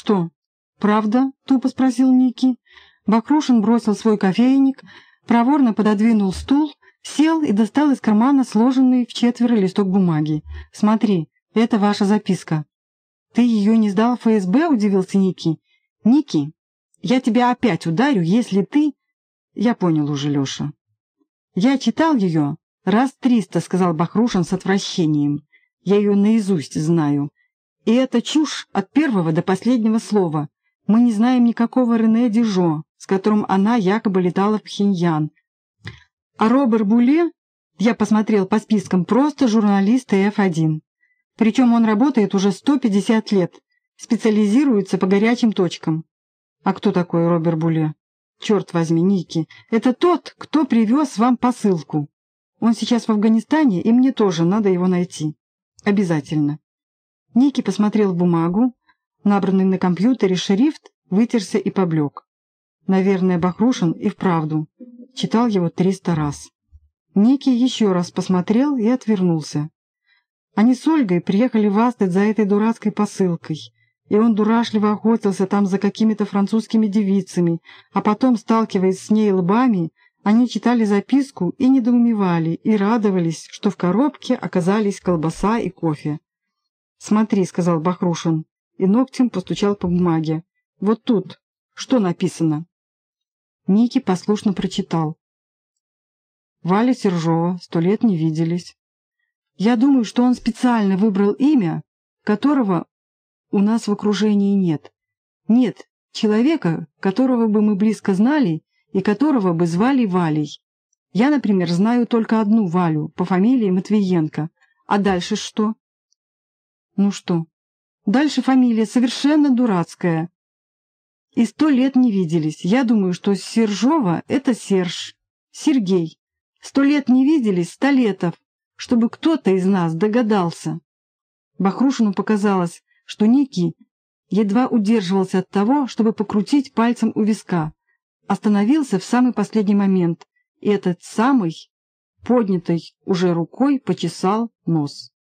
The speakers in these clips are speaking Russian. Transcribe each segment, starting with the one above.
«Что, правда?» — тупо спросил Ники. Бакрушин бросил свой кофейник, проворно пододвинул стул, сел и достал из кармана сложенный в четверо листок бумаги. «Смотри, это ваша записка». «Ты ее не сдал ФСБ?» — удивился Ники. «Ники, я тебя опять ударю, если ты...» «Я понял уже, Леша». «Я читал ее раз триста», — сказал Бахрушин с отвращением. «Я ее наизусть знаю. И это чушь от первого до последнего слова. Мы не знаем никакого Рене Дижо, с которым она якобы летала в Пхеньян. А Робер Буле, я посмотрел по спискам, просто журналист F1. Причем он работает уже 150 лет, специализируется по горячим точкам. А кто такой Робер Буле? Черт возьми, Ники, это тот, кто привез вам посылку. Он сейчас в Афганистане, и мне тоже надо его найти. Обязательно. Ники посмотрел бумагу, набранный на компьютере шрифт вытерся и поблек. Наверное, Бахрушин и вправду читал его триста раз. Ники еще раз посмотрел и отвернулся. Они с Ольгой приехали в Астед за этой дурацкой посылкой, и он дурашливо охотился там за какими-то французскими девицами, а потом, сталкиваясь с ней лбами, они читали записку и недоумевали, и радовались, что в коробке оказались колбаса и кофе. «Смотри», — сказал Бахрушин, и ногтем постучал по бумаге. «Вот тут. Что написано?» Ники послушно прочитал. «Валя Сержова, сто лет не виделись. Я думаю, что он специально выбрал имя, которого у нас в окружении нет. Нет человека, которого бы мы близко знали и которого бы звали Валей. Я, например, знаю только одну Валю по фамилии Матвиенко. А дальше что?» Ну что? Дальше фамилия совершенно дурацкая. И сто лет не виделись. Я думаю, что Сержова — это Серж. Сергей. Сто лет не виделись, Столетов. Чтобы кто-то из нас догадался. Бахрушину показалось, что Ники едва удерживался от того, чтобы покрутить пальцем у виска. Остановился в самый последний момент, и этот самый, поднятой уже рукой, почесал нос.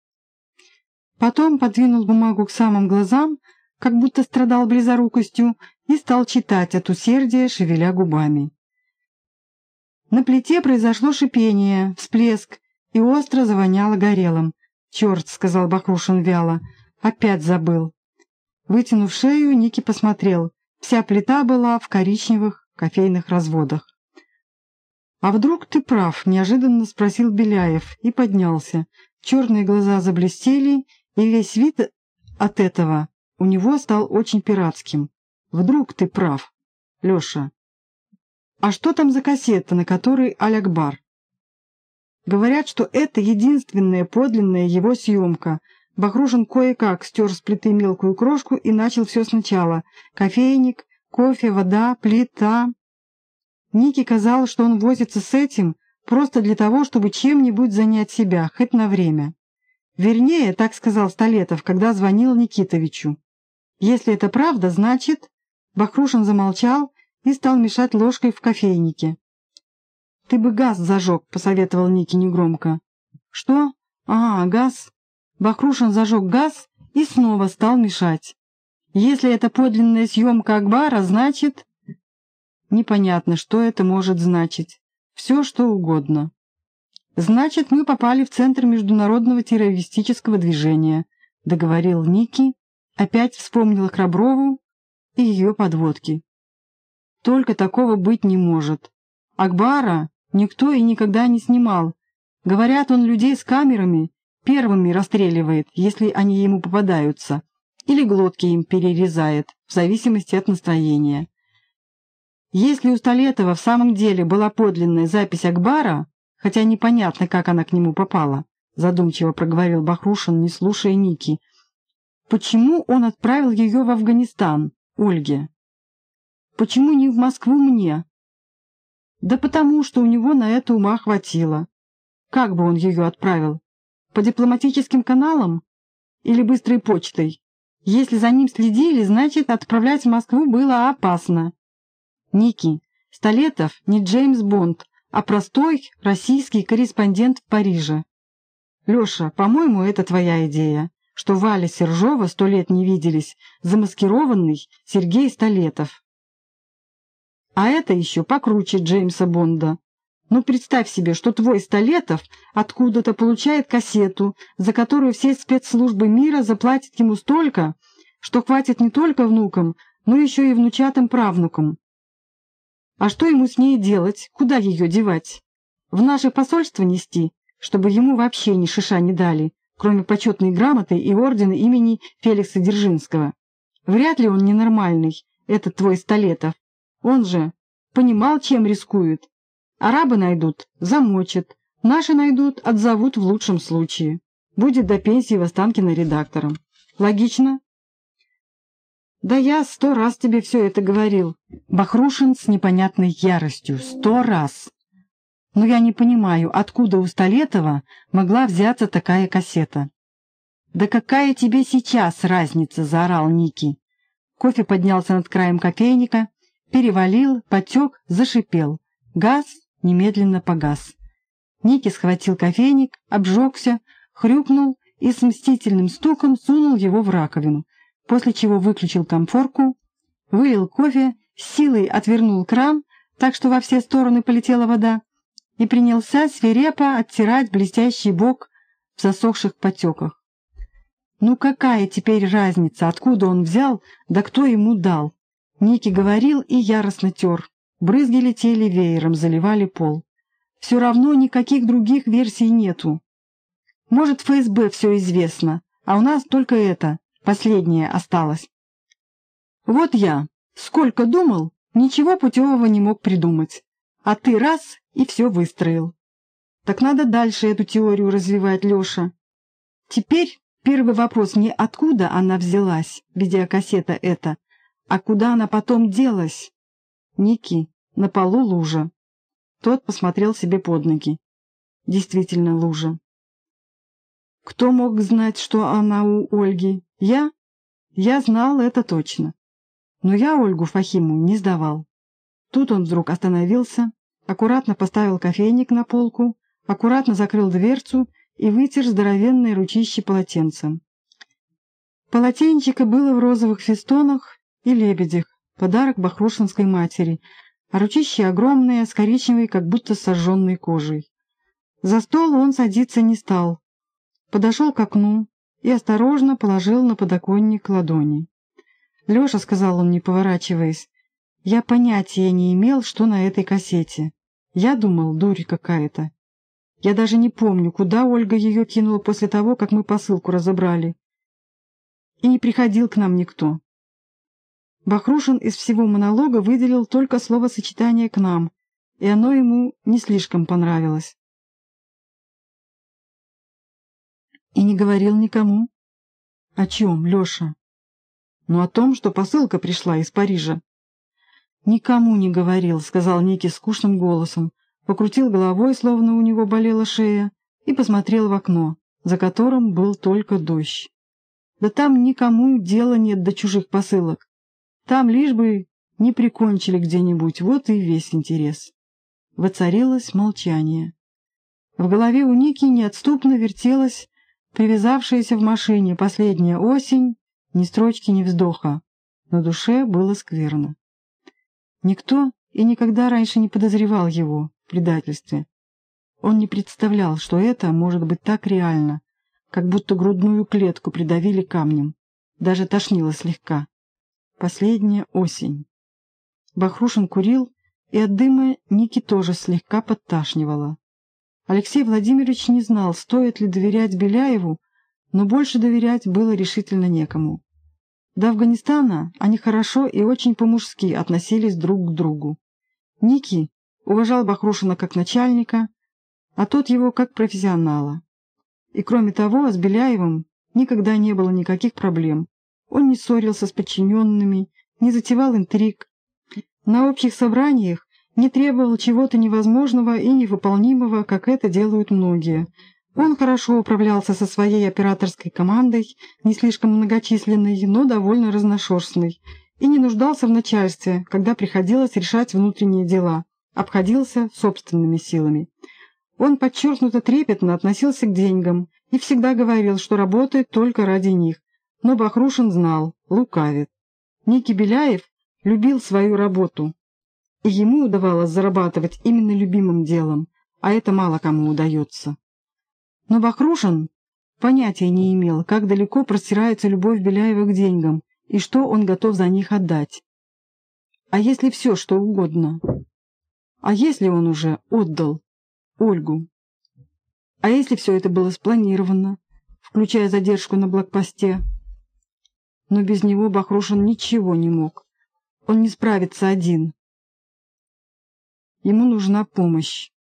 Потом подвинул бумагу к самым глазам, как будто страдал близорукостью, и стал читать от усердия, шевеля губами. На плите произошло шипение, всплеск, и остро завоняло горелым. «Черт!» — сказал Бахрушин вяло. «Опять забыл». Вытянув шею, Ники посмотрел. Вся плита была в коричневых кофейных разводах. «А вдруг ты прав?» — неожиданно спросил Беляев и поднялся. Черные глаза заблестели, и весь вид от этого у него стал очень пиратским. Вдруг ты прав, Леша. А что там за кассета, на которой Алякбар? Говорят, что это единственная подлинная его съемка. Бахрушин кое-как стер с плиты мелкую крошку и начал все сначала. Кофейник, кофе, вода, плита. Нике казалось, что он возится с этим просто для того, чтобы чем-нибудь занять себя, хоть на время. Вернее, так сказал Столетов, когда звонил Никитовичу. Если это правда, значит... Бахрушин замолчал и стал мешать ложкой в кофейнике. «Ты бы газ зажег», — посоветовал Ники негромко. «Что? А, газ». Бахрушин зажег газ и снова стал мешать. «Если это подлинная съемка Акбара, значит...» Непонятно, что это может значить. Все, что угодно. «Значит, мы попали в центр международного террористического движения», — договорил Ники, опять вспомнил Храброву и ее подводки. «Только такого быть не может. Акбара никто и никогда не снимал. Говорят, он людей с камерами первыми расстреливает, если они ему попадаются, или глотки им перерезает, в зависимости от настроения. Если у Столетова в самом деле была подлинная запись Акбара, хотя непонятно, как она к нему попала», — задумчиво проговорил Бахрушин, не слушая Ники. «Почему он отправил ее в Афганистан, Ольге? Почему не в Москву мне?» «Да потому, что у него на это ума хватило. Как бы он ее отправил? По дипломатическим каналам? Или быстрой почтой? Если за ним следили, значит, отправлять в Москву было опасно. Ники, Столетов не Джеймс Бонд, а простой российский корреспондент в Париже. Леша, по-моему, это твоя идея. что Валя Сержова сто лет не виделись, замаскированный Сергей Столетов. А это еще покруче Джеймса Бонда. Ну, представь себе, что твой Столетов откуда-то получает кассету, за которую все спецслужбы мира заплатят ему столько, что хватит не только внукам, но еще и внучатым правнукам. А что ему с ней делать? Куда ее девать? В наше посольство нести, чтобы ему вообще ни шиша не дали, кроме почетной грамоты и ордена имени Феликса Дзержинского. Вряд ли он ненормальный, этот твой Столетов. Он же понимал, чем рискует. Арабы найдут, замочат. Наши найдут, отзовут в лучшем случае. Будет до пенсии в Останкино редактором. Логично? Да я сто раз тебе все это говорил. Бахрушин с непонятной яростью. Сто раз. Но я не понимаю, откуда у Столетова могла взяться такая кассета. «Да какая тебе сейчас разница?» — заорал Ники. Кофе поднялся над краем кофейника, перевалил, потек, зашипел. Газ немедленно погас. Ники схватил кофейник, обжегся, хрюкнул и с мстительным стуком сунул его в раковину, после чего выключил комфорку, вылил кофе, силой отвернул кран, так что во все стороны полетела вода, и принялся свирепо оттирать блестящий бок в засохших потеках. Ну какая теперь разница, откуда он взял, да кто ему дал? Ники говорил и яростно тер. Брызги летели веером, заливали пол. Все равно никаких других версий нету. Может, ФСБ все известно, а у нас только это, последнее, осталось. Вот я, сколько думал, ничего путевого не мог придумать. А ты раз и все выстроил. Так надо дальше эту теорию развивать, Леша. Теперь первый вопрос не откуда она взялась, видеокассета эта, а куда она потом делась. Ники, на полу лужа. Тот посмотрел себе под ноги. Действительно лужа. Кто мог знать, что она у Ольги? Я? Я знал это точно. Но я Ольгу Фахиму не сдавал. Тут он вдруг остановился, аккуратно поставил кофейник на полку, аккуратно закрыл дверцу и вытер здоровенное ручище полотенцем. Полотенчико было в розовых фестонах и лебедях, подарок бахрушинской матери, а ручище огромное, с коричневой, как будто сожженной кожей. За стол он садиться не стал. Подошел к окну и осторожно положил на подоконник ладони. «Леша», — сказал он, не поворачиваясь, — «я понятия не имел, что на этой кассете. Я думал, дурь какая-то. Я даже не помню, куда Ольга ее кинула после того, как мы посылку разобрали. И не приходил к нам никто. Бахрушин из всего монолога выделил только словосочетание «к нам», и оно ему не слишком понравилось. И не говорил никому. О чем, Леша? Ну, о том, что посылка пришла из Парижа. Никому не говорил, сказал Ники скучным голосом, покрутил головой, словно у него болела шея, и посмотрел в окно, за которым был только дождь. Да там никому дела нет до чужих посылок. Там лишь бы не прикончили где-нибудь, вот и весь интерес. Воцарилось молчание. В голове у Ники неотступно вертелась привязавшаяся в машине последняя осень, ни строчки, ни вздоха. На душе было скверно. Никто и никогда раньше не подозревал его в предательстве. Он не представлял, что это может быть так реально, как будто грудную клетку придавили камнем. Даже тошнило слегка. Последняя осень. Бахрушин курил, и от дыма Ники тоже слегка подташнивало. Алексей Владимирович не знал, стоит ли доверять Беляеву, но больше доверять было решительно некому. До Афганистана они хорошо и очень по-мужски относились друг к другу. Ники уважал Бахрушина как начальника, а тот его как профессионала. И кроме того, с Беляевым никогда не было никаких проблем. Он не ссорился с подчиненными, не затевал интриг. На общих собраниях не требовал чего-то невозможного и невыполнимого, как это делают многие. Он хорошо управлялся со своей операторской командой, не слишком многочисленной, но довольно разношерстной, и не нуждался в начальстве, когда приходилось решать внутренние дела, обходился собственными силами. Он подчеркнуто трепетно относился к деньгам и всегда говорил, что работает только ради них. Но Бахрушин знал, лукавит. Ники Беляев любил свою работу, и ему удавалось зарабатывать именно любимым делом, а это мало кому удается. Но Бахрушин понятия не имел, как далеко простирается любовь Беляева к деньгам и что он готов за них отдать. А если все, что угодно? А если он уже отдал Ольгу? А если все это было спланировано, включая задержку на блокпосте? Но без него Бахрушин ничего не мог. Он не справится один. Ему нужна помощь.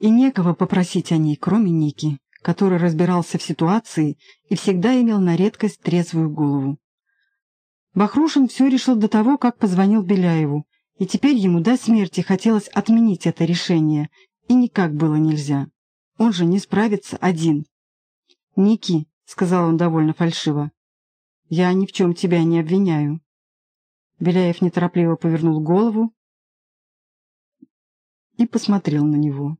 И некого попросить о ней, кроме Ники, который разбирался в ситуации и всегда имел на редкость трезвую голову. Бахрушин все решил до того, как позвонил Беляеву, и теперь ему до смерти хотелось отменить это решение, и никак было нельзя. Он же не справится один. «Ники», — сказал он довольно фальшиво, — «я ни в чем тебя не обвиняю». Беляев неторопливо повернул голову и посмотрел на него.